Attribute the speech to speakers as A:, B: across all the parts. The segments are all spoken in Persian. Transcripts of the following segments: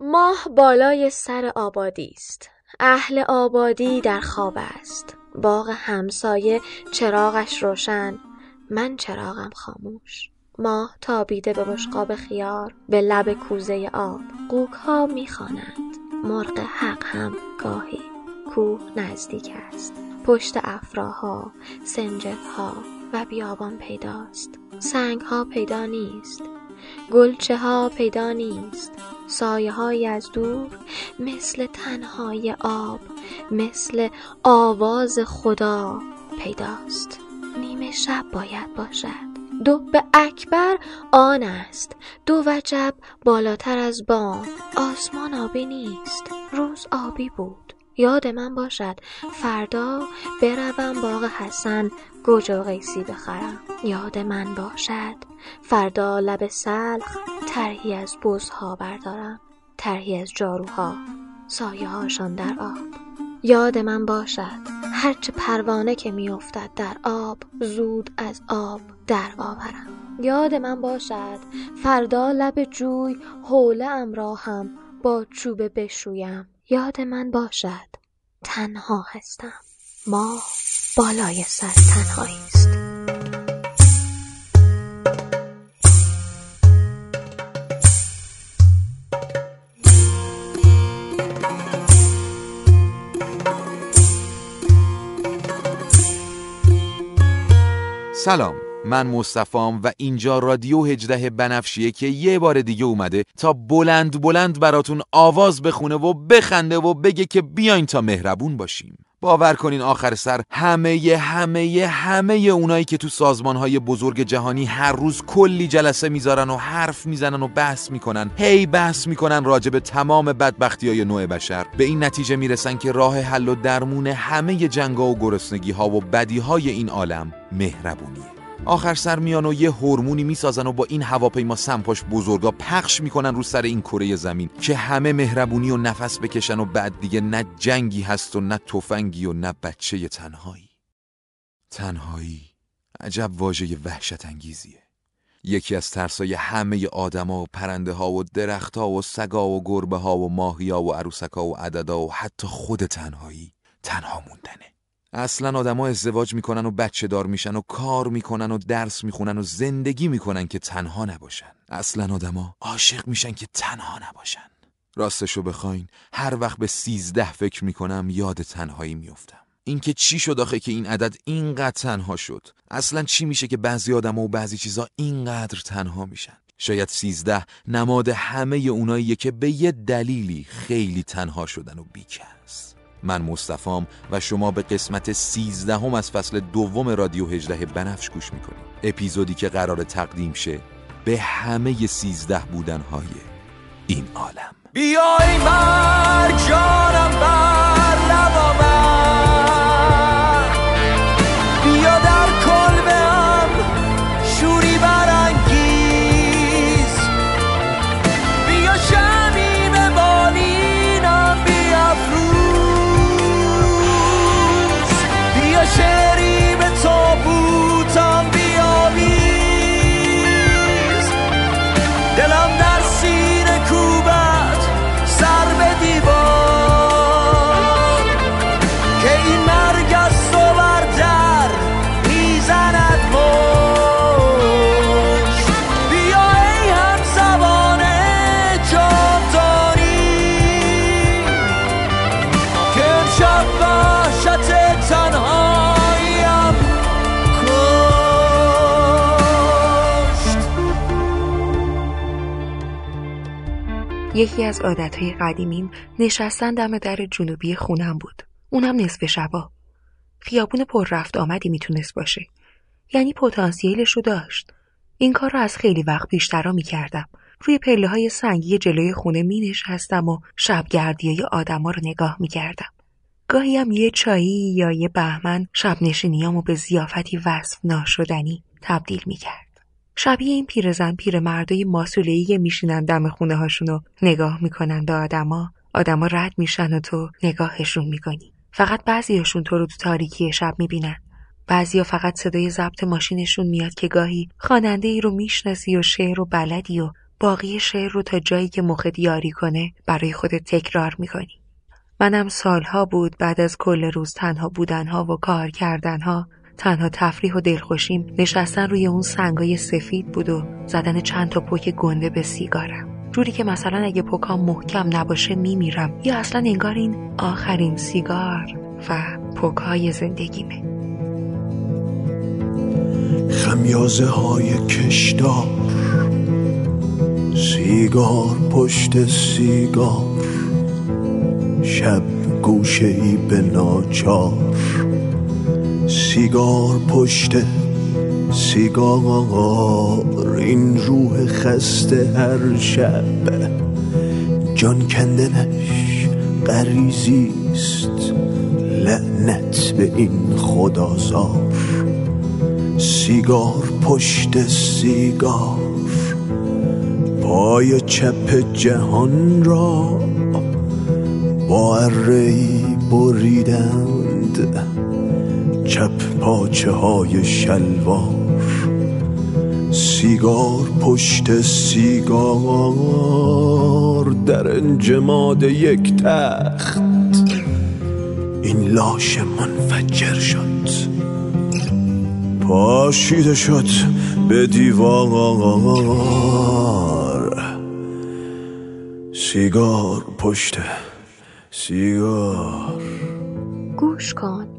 A: ماه بالای سر آبادی است. اهل آبادی در خواب است. باغ همسایه چراغش روشن. من چراغم خاموش. ماه تابیده به بشقاب خیار به لب کوزه آب. قوک ها می‌خوانند. مرغ حق هم گاهی کوه نزدیک است. پشت افراها سنجف و بیابان پیداست. سنگ ها پیدا نیست. گلچه ها پیدا نیست سایه های از دور مثل تنهای آب مثل آواز خدا پیداست. نیمه شب باید باشد. دب اکبر آن است. دو وجب بالاتر از بام. آسمان آبی نیست. روز آبی بود. یاد من باشد. فردا بروم باغ حسن. گوجه و قیسی بخرم. یاد من باشد. فردا لب سلخ ترهی از بزها بردارم. ترهی از جاروها سایه هاشان در آب. یاد من باشد. هرچه پروانه که میافتد در آب زود از آب در آورم. یاد من باشد. فردا لب جوی حوله ام را هم با چوبه بشویم. یاد من باشد تنها هستم. ما بالای سر تنهایی است.
B: سلام. من مصطفام و اینجا رادیو هجده بنفشیه که یه بار دیگه اومده تا بلند بلند براتون آواز بخونه و بخنده و بگه که بیاین تا مهربون باشیم. باور کنین آخر سر همه همه همه اونایی که تو سازمان های بزرگ جهانی هر روز کلی جلسه می‌ذارن و حرف می‌زنن و بحث می‌کنن هی بحث می‌کنن راجع به تمام بدبختی های نوع بشر. به این نتیجه می‌رسن که راه حل و درمون همه جنگا و گرسنگی ها و بدی های این عالم مهربونیه. آخر سر میان و یه هورمونی می‌سازن و با این هواپیما سمپاش بزرگا پخش می‌کنن رو سر این کره زمین که همه مهربونی و نفس بکشن و بعد دیگه نه جنگی هست و نه تفنگی و نه بچه تنهایی. تنهایی عجب واژه وحشت انگیزیه یکی از ترسای همه آدما و پرنده ها و درخت ها و سگا و گربه ها و ماهی ها و عروسک ها و عددا و حتی خود تنهایی تنها موندنه. اصلا آدما ازدواج می‌کنن و بچه دار میشن و کار می‌کنن و درس می‌خونن و زندگی می‌کنن که تنها نباشن. اصلا آدما عاشق میشن که تنها نباشن. راستشو بخواین هر وقت به سیزده فکر می‌کنم یاد تنهایی میفتم اینکه چی شد آخه که این عدد اینقدر تنها شد؟ اصلا چی میشه که بعضی آدما و بعضی چیزا اینقدر تنها میشن؟ شاید سیزده نماد همه اوناییه که به یه دلیلی خیلی تنها شدن و بیکس. من مصطفام و شما به قسمت سیزدهم از فصل دوم رادیو هجده بنفش گوش می‌کنیم. اپیزودی که قرار تقدیم شه به همه سیزده بودنهای این عالم.
C: بیای مرگ جانم بر.
D: یکی از عادتهای قدیمیم نشستن دم در جنوبی خونم بود. اونم نصف شبا. خیابون پر رفت آمدی می‌تونست باشه. یعنی پتانسیلش رو داشت. این کار رو از خیلی وقت پیشترا می‌کردم. روی پله های سنگی جلوی خونه می نشستم و شبگردی آدما رو نگاه می کردم. گاهی هم یه چایی یا یه بهمن شب نشینیامو به زیافتی وصف ناشدنی تبدیل می کرد. شبیه این پیرزن پیرمردای ماسوله‌ای که میشینن دم خونه هاشونو نگاه می‌کنن به آدما آدما رد میشن و تو نگاهشون می‌کنی فقط بعضیاشون تو رو تو تاریکی شب می‌بینن بعضیا فقط صدای ضبط ماشینشون میاد که گاهی خواننده ای رو می‌شناسی و شعر و بلدی و باقی شعر رو تا جایی که مخت یاری کنه برای خودت تکرار می‌کنی. منم سالها بود بعد از کل روز تنها بودنها و کار کردنها تنها تفریح و دلخوشیم نشستن روی اون سنگای سفید بود و زدن چند تا پک گنده به سیگارم. جوری که مثلا اگه پکام محکم نباشه میمیرم. یا اصلا انگار این آخرین سیگار و پکای زندگیمه.
E: خمیازه های کشدار سیگار پشت سیگار شب گوشه ای به ناچار. سیگار پشت سیگار این روح خسته هر شب. جان کندنش قریزیست لعنت به این خدازار. سیگار پشت سیگار پای چپ جهان را با ارهی بریدند. چپ پاچه های شلوار سیگار پشت سیگار در انجماد یک تخت. این لاش منفجر شد. پاشیده شد به دیوار. سیگار پشت سیگار.
A: گوش کن.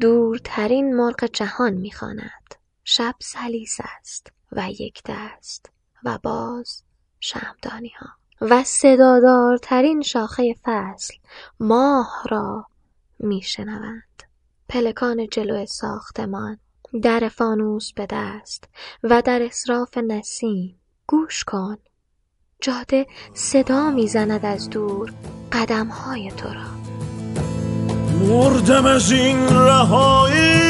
A: دورترین مرغ جهان می‌خواند. شب سلیس است و یک دست و باز شمدانی ها و صدادارترین شاخه فصل ماه را میشنوند. پلکان جلو ساختمان در فانوس به دست و در اصراف نسیم گوش کن. جاده صدا می‌زند از دور قدم های تو را.
E: مردم از این رهایی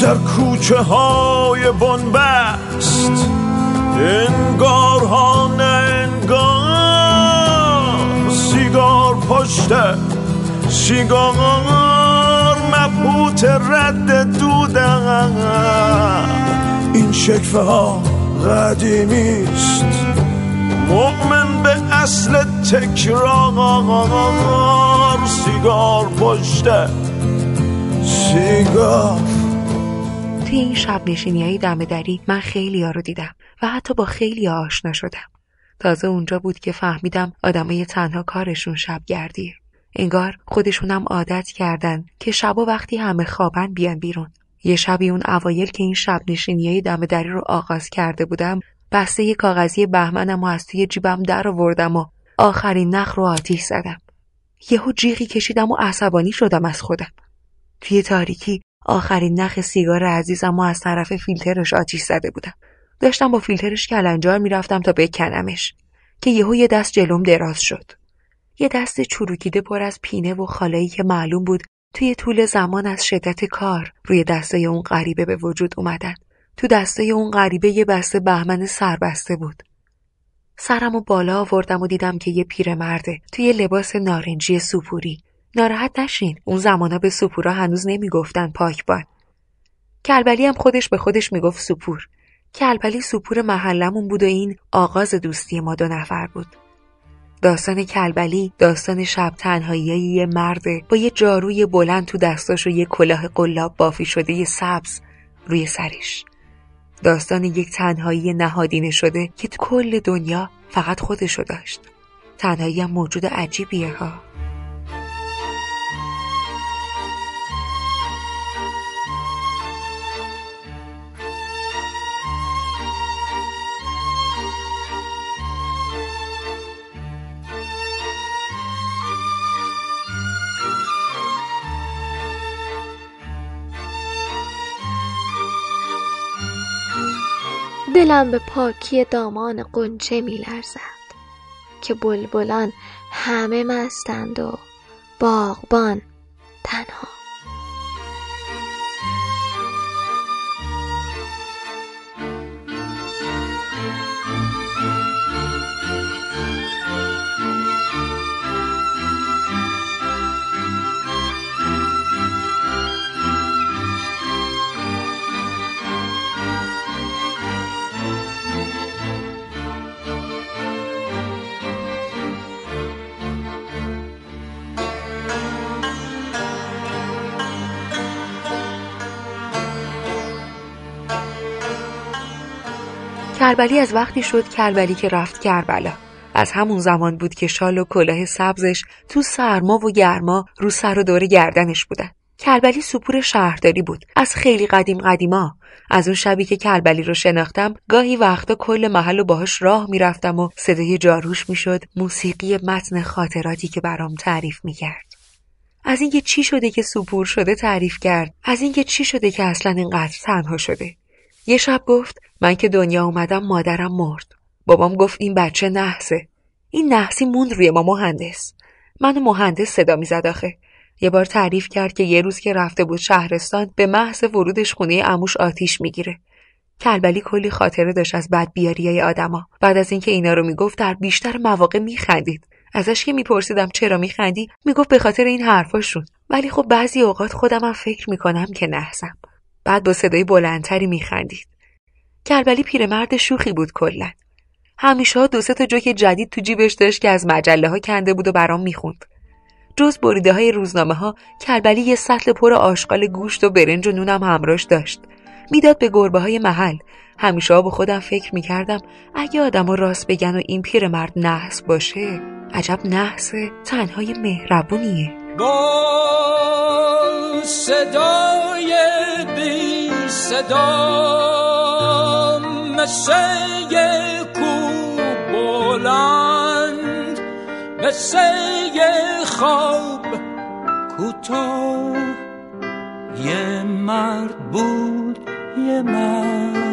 E: در کوچه های بنبست. انگار ها نه انگار سیگار پشت سیگار مبهوت رد دودم این شکفه ها قدیمیست مؤمن به اصل تکرار. سیگار پشت سیگار.
D: توی این شب نشینی های دم دری من خیلی ها رو دیدم و حتی با خیلی آشنا شدم. تازه اونجا بود که فهمیدم آدمای تنها کارشون شب گردیه. انگار خودشونم عادت کردن که شبا وقتی همه خوابن بیان بیرون. یه شبی اون اوایل که این شب نشینی های دم دری رو آغاز کرده بودم بسته یه کاغذی بهمنم و از توی جیبم در آوردم و آخرین نخ رو آتیش زدم. یهو جیغی کشیدم و عصبانی شدم از خودم. توی تاریکی آخرین نخ سیگار عزیزم و از طرف فیلترش آتیش زده بودم. داشتم با فیلترش کلنجار می‌رفتم تا بکنمش که یهو یه دست جلوم دراز شد. یه دست چروکیده پر از پینه و خالایی که معلوم بود توی طول زمان از شدت کار روی دسته اون غریبه به وجود اومدن. تو دسته اون غریبه یه بسته بهمن سربسته بود. سرم و بالا آوردم و دیدم که یه پیرمرده توی لباس نارنجی سوپوری. ناراحت نشین اون زمانا به سوپورا هنوز نمی‌گفتن پاکبان کلبلی هم خودش به خودش می‌گفت سوپور. کلبلی سوپور محلمون بود و این آغاز دوستی ما دو نفر بود. داستان کلبلی داستان شب تنهایی یه مرده با یه جاروی بلند تو دستاش و یه کلاه قلاب بافی شده یه سبز روی سرش. داستان یک تنهایی نهادینه شده که کل دنیا فقط خودشو داشت. تنهایی هم موجود عجیبیه ها.
A: دلم به پاکی دامان قنچه می لرزد که بلبلان همه مستند و باغبان تنها
D: کربلی از وقتی شد کربلی که رفت کربلا. از همون زمان بود که شال و کلاه سبزش تو سرما و گرما رو سر و دور گردنش بودن. کربلی سپور شهرداری بود. از خیلی قدیم قدیما. از اون شبی که کربلی رو شناختم گاهی وقتا کل محل و باهاش راه می‌رفتم و صدای جاروش می‌شد موسیقی متن خاطراتی که برام تعریف می‌کرد. از اینکه چی شده که سپور شده تعریف کرد از اینکه چی شده که اصلا اینقدر تنها شده. یه شب گفت من که دنیا اومدم مادرم مرد. بابام گفت این بچه نحسه. این نحسی موند روی ما مهندس. منو مهندس صدا می‌زد آخه. یه بار تعریف کرد که یه روز که رفته بود شهرستان به محض ورودش خونه اموش آتیش می‌گیره. کلبلی کلی خاطره داشت از بدبیاری آدما. بعد از اینکه اینا رو می‌گفت در بیشتر مواقع میخندید. ازش که میپرسیدم چرا میخندی می‌گفت به خاطر این حرفاشون. ولی خب بعضی اوقات خودم هم فکر می‌کنم که نحسم. بعد با صدای بلندتری میخندید. کلبلی پیرمرد شوخی بود کلا. همیشه دو سه تا جوک جدید تو جیبش داشت که از مجله ها کنده بود و برام می‌خوند. جز بریده های روزنامه ها کربلی یه سطل پر آشغال گوشت و برنج و نونم همراش داشت. می‌داد به گربه های محل. همیشه با خودم فکر می‌کردم اگه آدم راست بگن و این پیرمرد نحس باشه عجب نحس تنهای مهربونیه.
C: با صدای بی صدا. مثل کو بلند مثل خواب کوتاه یه مرد بود یه مرد.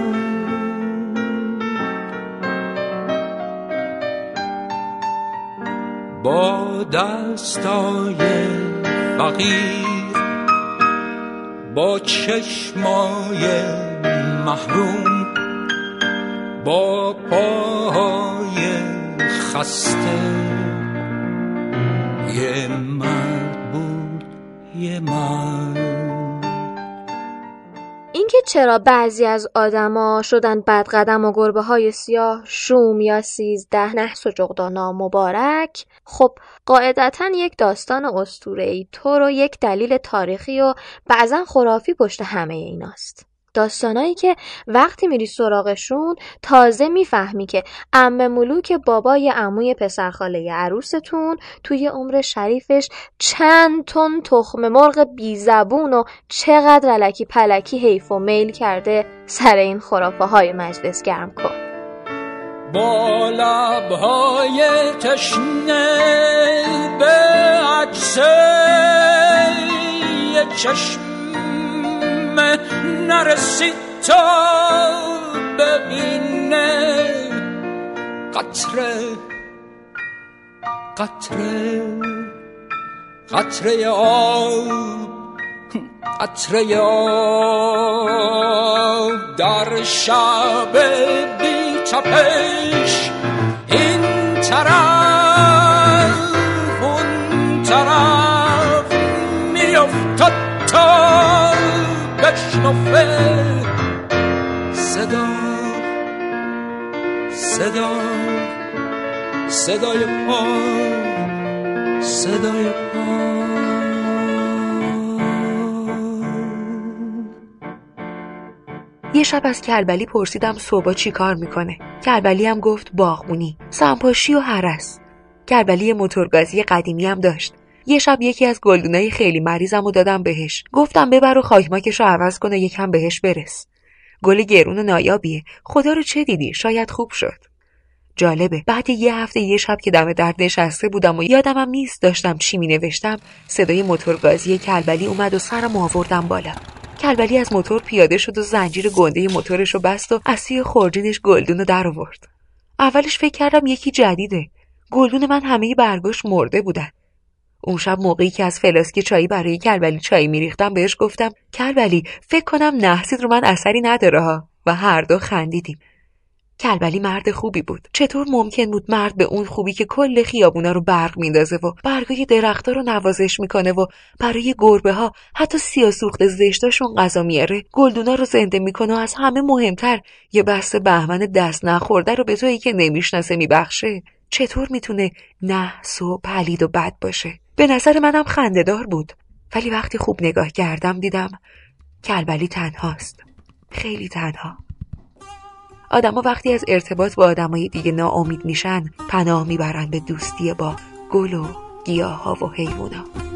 C: با دستای فقیر با چشمای محروم با پاهای خسته. یه مرد بود یه مرد.
A: اینکه چرا بعضی از آدما شدن بدقدم و گربه های سیاه شوم یا سیزده نحس و جغدانا مبارک خب قاعدتا یک داستان ای تو رو یک دلیل تاریخی و بعضا خرافی پشت همه ایناست. داستانایی که وقتی میری سراغشون تازه می‌فهمی که ام ملوک بابای عموی پسرخاله عروستون توی عمر شریفش چند تن تخم مرغ بیزبون و چقدر علکی پلکی حیف و میل کرده سر این خرافه های مجلس گرم کن.
C: با لبهای تشنه به عکسه چشم نرسید تا ببینه قطره قطره قطره آب قطره آب در شب بی تپش این طرف بشنفه صدا صدا صدای پا صدای پا.
D: یه شب از کربلی پرسیدم صبح چی کار می‌کنه. کربلی هم گفت باغبونی سمپاشی و هرس کربلی موتورگازی قدیمی هم داشت. یه شب یکی از گلدونای خیلی مریضم و دادم بهش. گفتم ببر و خاکماکش رو عوض کنه یکم بهش برس. گل گرون و نایابیه. خدا رو چه دیدی؟ شاید خوب شد. جالبه. بعد یه هفته یه شب که دم درد نشسته بودم و یادمم نیست داشتم چی می نوشتم صدای موتورگازی کلبلی اومد و سرم آوردم بالا. کلبلی از موتور پیاده شد و زنجیر گنده موتورش رو بست و از سوی خورجینش گلدون رو در آورد اولش فکر کردم یکی جدیده. گلدون من همه برگاش مرده بودن. اون شب موقعی که از فلاسکی چایی برای کلبلی چایی میریختم بهش گفتم کلبلی فکر کنم نحسید رو من اثری نداره ها. و هر دو خندیدیم. کلبلی مرد خوبی بود. چطور ممکن بود مرد به اون خوبی که کل خیابونا رو برق میندازه و برگای درختها رو نوازش می‌کنه و برای گربه ها حتی سیاسوخت زشتاشون غذا میاره گلدونا رو زنده می‌کنه و از همه مهمتر یه بسته بهمن دست نخورده رو به تویی که نمی‌شناسه میبخشه. چطور می‌تونه نحس و پلید و بد باشه؟ به نظر منم خندهدار بود. ولی وقتی خوب نگاه کردم دیدم کلبلی تنهاست. خیلی تنها. آدما وقتی از ارتباط با آدمای دیگه ناامید میشن پناه می‌برن به دوستی با گل و گیاه ها و حیوونا.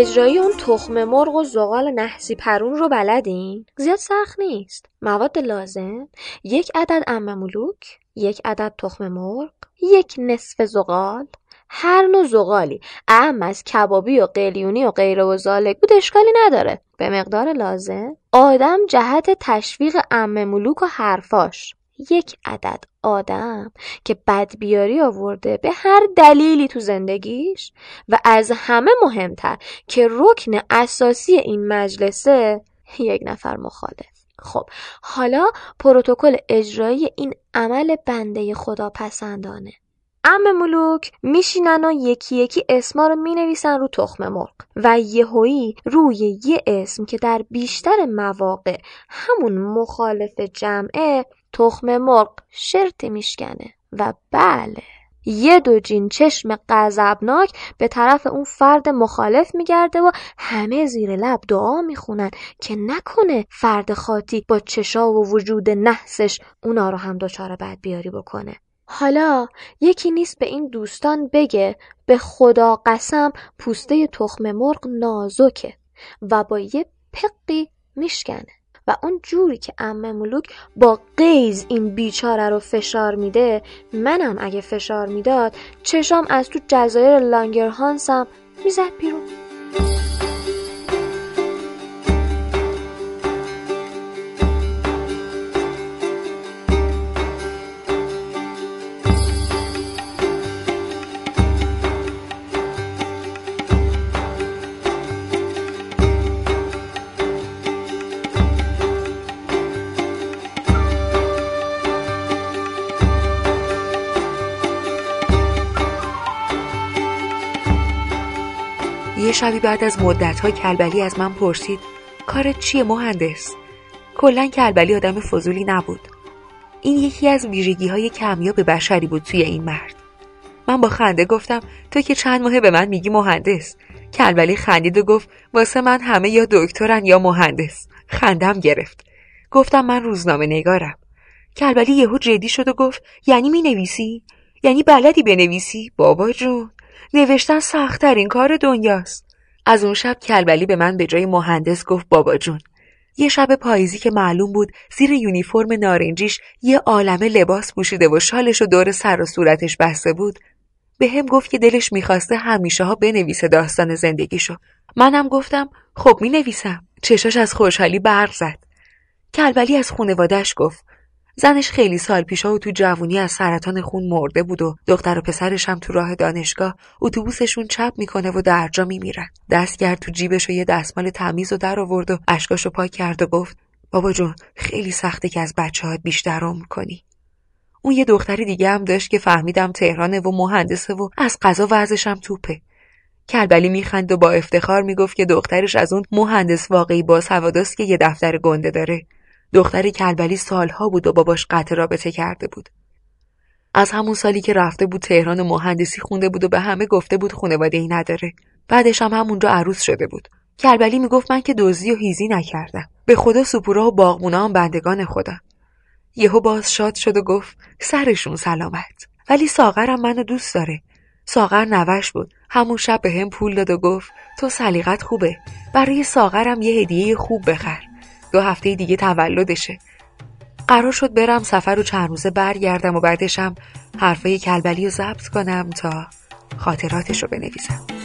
A: اجرایی اون تخم مرغ و زغال نحسی پرون رو بلدین؟ زیاد سخت نیست. مواد لازم. یک عدد ام ملوک، یک عدد تخم مرغ، یک نصف زغال، هر نوع زغالی اهم از کبابی و قلیونی و غیره و زالک بود اشکالی نداره. به مقدار لازم. آدم جهت تشویق ام ملوک و حرفاش. یک عدد آدم که بدبیاری آورده به هر دلیلی تو زندگیش و از همه مهمتر که رکن اساسی این مجلسه یک نفر مخالف. خب حالا پروتکل اجرایی این عمل بنده خدا پسندانه ام ملوک میشینن و یکی یکی اسما رو می‌نویسن رو تخم مرغ و یهویی روی یه اسم که در بیشتر مواقع همون مخالف جمعه تخم مرغ شرط میشکنه. و بله یه دو جین چشم غضبناک به طرف اون فرد مخالف میگرده و همه زیر لب دعا می‌خونن که نکنه فرد خاطی با چشا و وجود نحسش اونا رو هم دچار بد بیاری بکنه. حالا یکی نیست به این دوستان بگه به خدا قسم پوسته تخم مرغ نازکه و با یه پقی میشکنه. و اون جوری که ام ملوک با قیز این بیچاره رو فشار میده منم اگه فشار می‌داد چشام از تو جزایر لانگرهانسم می‌زد بیرون.
D: شبی بعد از مدتها کلبلی از من پرسید کارت چیه مهندس؟ کلا کلبلی آدم فضولی نبود. این یکی از ویژگی های کمیاب بشری بود توی این مرد. من با خنده گفتم تو که چند ماه به من میگی مهندس؟ کلبلی خندید و گفت واسه من همه یا دکترن یا مهندس. خندم گرفت. گفتم من روزنامه نگارم. کلبلی یهو جدی شد و گفت یعنی می نویسی؟ یعنی بلدی بنویسی؟ بابا جون نوشتن سختترین کار دنیاست. از اون شب کلبلی به من به جای مهندس گفت بابا جون یه شب پاییزی که معلوم بود زیر یونیفرم نارنجیش یه عالمه لباس پوشیده و شالش و دور سر و صورتش بسته بود به هم گفت که دلش می‌خواسته همیشه ها بنویسه داستان زندگیشو. منم گفتم خب می نویسم چشاش از خوشحالی برق زد. کلبلی از خونوادش گفت زنش خیلی سال پیشا و تو جوونی از سرطان خون مرده بود و دختر و پسرش هم تو راه دانشگاه اتوبوسشون چپ می‌کنه و درجا میمیرن. دست کرد تو جیبش و یه دستمال تمیز و در آورد و اشکاشو پاک کرد و گفت بابا جون خیلی سخته که از بچه هات بیشتر عمر کنی. اون یه دختری دیگه هم داشت که فهمیدم تهرانه و مهندسه و از قضا وضعش هم توپه. کلبلی میخند و با افتخار می‌گفت که دخترش از اون مهندس واقعی با سواداست که یه دفتر گنده داره. دختر کلبلی سالها بود و باباش قطع رابطه کرده بود. از همون سالی که رفته بود تهران مهندسی خونده بود و به همه گفته بود خانواده ای نداره. بعدش هم همونجا عروس شده بود. کلبلی می‌گفت من که دزدی و هیزی نکردم. به خدا سپورا و باغمونا هم بندگان خدا. یهو باز شاد شد و گفت سرشون سلامت. ولی ساغرم منو دوست داره. ساغر نوش بود. همون شب به هم پول داد و گفت تو سلیقت خوبه. برای ساغرم یه هدیه خوب بخر. دو هفته دیگه تولدشه. قرار شد برم سفر و چند روزه برگردم و بعدشم حرفای کلبلی رو ضبط کنم تا خاطراتش رو بنویسم.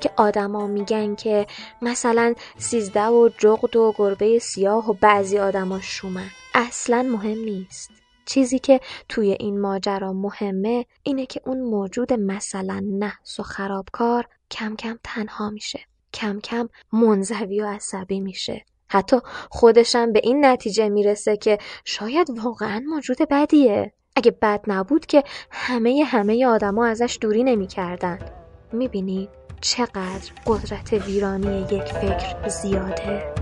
A: که آدما میگن که مثلا سیزده و جغد و گربه سیاه و بعضی آدما شومن. اصلا مهم نیست. چیزی که توی این ماجرا مهمه اینه که اون موجود مثلا نحس و خرابکار کم کم تنها میشه. کم کم منزوی و عصبی میشه. حتی خودشم به این نتیجه می‌رسه که شاید واقعا موجود بدیه. اگه بد نبود که همه همه آدما ازش دوری نمی‌کردن. می‌بینی؟ چقدر قدرت ویرانی یک فکر زیاده.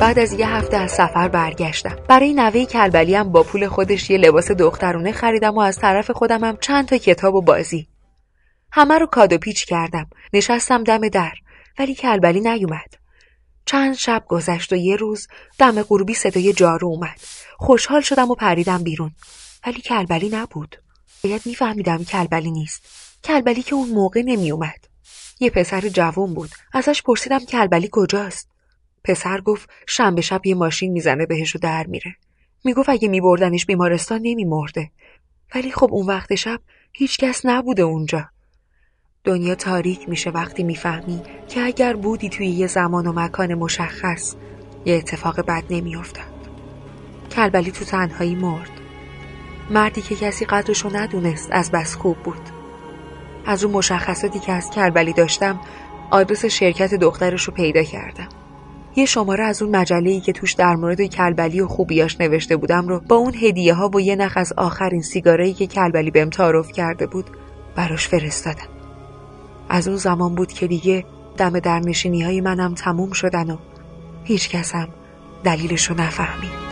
D: بعد از یه هفته از سفر برگشتم. برای نوه کلبلی هم با پول خودش یه لباس دخترونه خریدم و از طرف خودم هم چند تا کتاب و بازی. همه رو کادو پیچ کردم. نشستم دم در. ولی کلبلی نیومد. چند شب گذشت و یه روز دم غروبی صدای جارو اومد. خوشحال شدم و پریدم بیرون. ولی کلبلی نبود. باید میفهمیدم کلبلی نیست. کلبلی که اون موقع نمیومد یه پسر جوون بود. ازش پرسیدم کلبلی کجاست. پسر گفت شنبه شب یه ماشین می‌زنه بهش و در میره. می‌گفت اگه میبردنش بیمارستان نمیمرده. ولی خب اون وقت شب هیچکس نبوده اونجا. دنیا تاریک میشه وقتی می‌فهمی که اگر بودی توی یه زمان و مکان مشخص یه اتفاق بد نمیافتاد. کلبلی تو تنهایی مرد. مردی که کسی قدرشو ندونست از بس خوب بود. از اون مشخصاتی که از کلبلی داشتم آدرس شرکت دخترش رو پیدا کردم. یه شماره از اون مجله که توش در مورد کلبلی و خوبیاش نوشته بودم رو با اون هدیه ها و یه نخ از آخرین سیگارایی که کلبلی بهم تعارف کرده بود براش فرستادم از اون زمان بود که دیگه دم در نشینی های منم تموم شدن و هیچ کسم دلیلش رو نفهمید.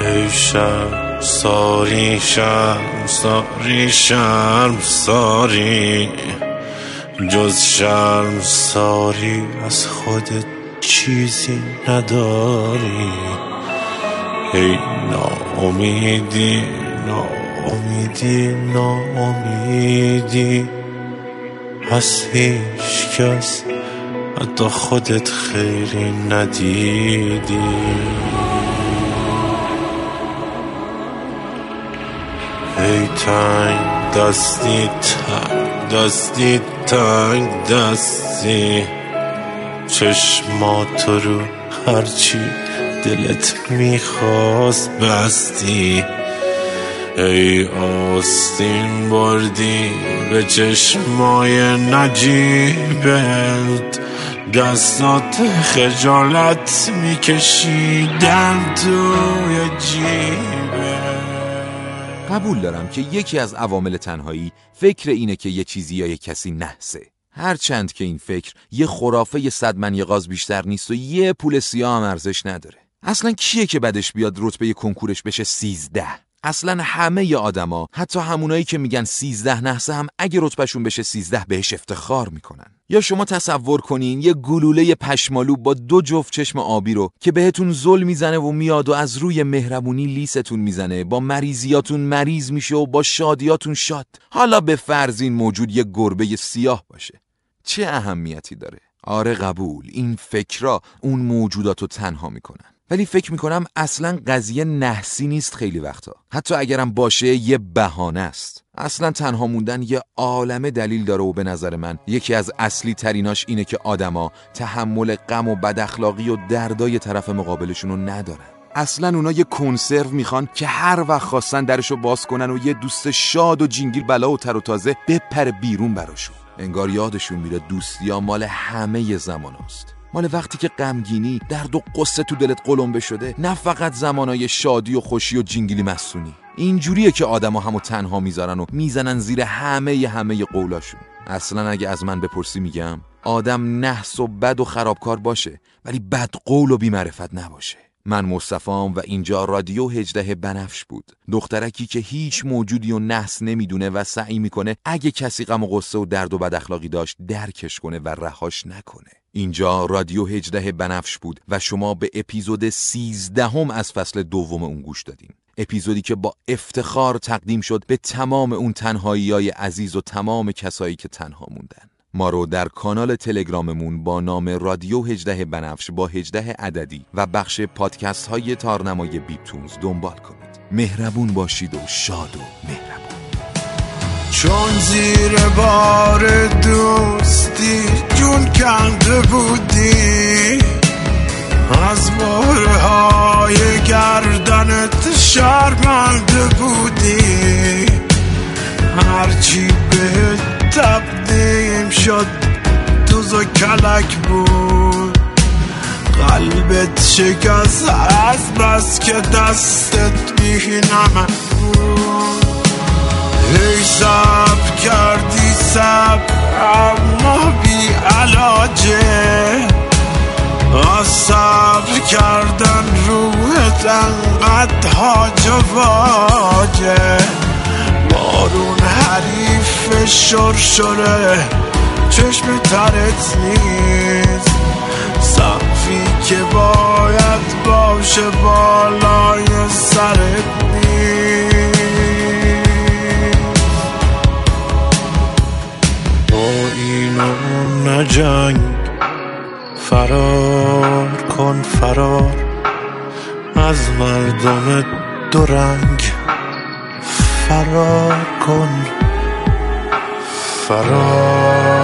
F: ای ساری شرم ساری شرم ساری. جز شرم ساری از خودت چیزی نداری. ای ناامیدی ناامیدی ناامیدی. از هیچ کس حتی خودت خیری ندیدی. ای تنگ دستی تنگ دستی تنگ دستی چشمات رو هرچی دلت می‌خواست بستی. ای آستین بردی به چشمای نجیبت دستات خجالت میکشیدن توی جیبت.
B: قبول دارم که یکی از عوامل تنهایی فکر اینه که یه چیزی یا یه کسی نحسه. هرچند که این فکر یه خرافه صد من یه غاز بیشتر نیست و یه پول سیاه هم ارزش نداره. اصلا کیه که بدش بیاد رتبه کنکورش بشه سیزده؟ اصلا همه ی آدما حتی همونایی که میگن سیزده نحسه هم اگه رتبهشون بشه سیزده بهش افتخار می‌کنن. یا شما تصور کنین یه گلوله پشمالو با دو جفت چشم آبی رو که بهتون زل می‌زنه و میاد و از روی مهربونی لیستون می‌زنه با مریضیاتون مریض میشه و با شادیاتون شاد. حالا به فرض این موجود یه گربه سیاه باشه. چه اهمیتی داره؟ آره قبول این فکرها اون موجودات رو تنها می‌کنن. ولی فکر می‌کنم اصلا قضیه نحسی نیست خیلی وقتا. حتی اگرم باشه یه بهانه است. اصلا تنها موندن یه عالمه دلیل داره و به نظر من یکی از اصلی تریناش اینه که آدما تحمل غم و بد اخلاقی و دردای طرف مقابلشون رو ندارن. اصلا اونا یه کنسرو می‌خوان که هر وقت خواستن درشو باز کنن و یه دوست شاد و جینگیل بلا و تر و تازه بپره بیرون براشون. انگار یادشون میره دوستی مال همه زمان است. مال وقتی که غمگینی درد و قصه تو دلت قلمبه شده نه فقط زمانای شادی و خوشی و جینگیلی مستونی. اینجوریه که آدما همو تنها می‌ذارن و می‌زنن زیر همه ی همه قولاشون. اصلا اگه از من بپرسی میگم آدم نحس و بد و خرابکار باشه ولی بد قول و بیمعرفت نباشه. من مصطفام و اینجا رادیو هجده بنفش بود. دخترکی که هیچ موجودی و نحس نمی‌دونه و سعی می‌کنه اگه کسی غم و غصه و درد و بد اخلاقی داشت درکش کنه و رهاش نکنه. اینجا رادیو هجده بنفش بود و شما به اپیزود سیزدهم از فصل دوم اون گوش دادین. اپیزودی که با افتخار تقدیم شد به تمام اون تنهایی های عزیز و تمام کسایی که تنها موندن. ما رو در کانال تلگراممون با نام رادیو هجده بنفش با هجده عددی و بخش پادکست های تارنمای بیپتونز دنبال کنید. مهربون باشید و شاد و مهربون.
G: چون زیر بار دوستی جون کنده بودی از مهره های گردنت شرمنده بودی. هرچی به تبدیم شد دوز و کلک بود. قلبت شکست از بس که دستت بی نمک بود ای سب کردی سب اما بی علاجه. از صبر کردن روحت انقدر هاج و واجه بارون حریف شرشره چشم ترت نیست. سقفی که باید باشه بالای سرت نیست. نجنگ فرار کن فرار. از مردم دو رنگ. فرار کن. فرار.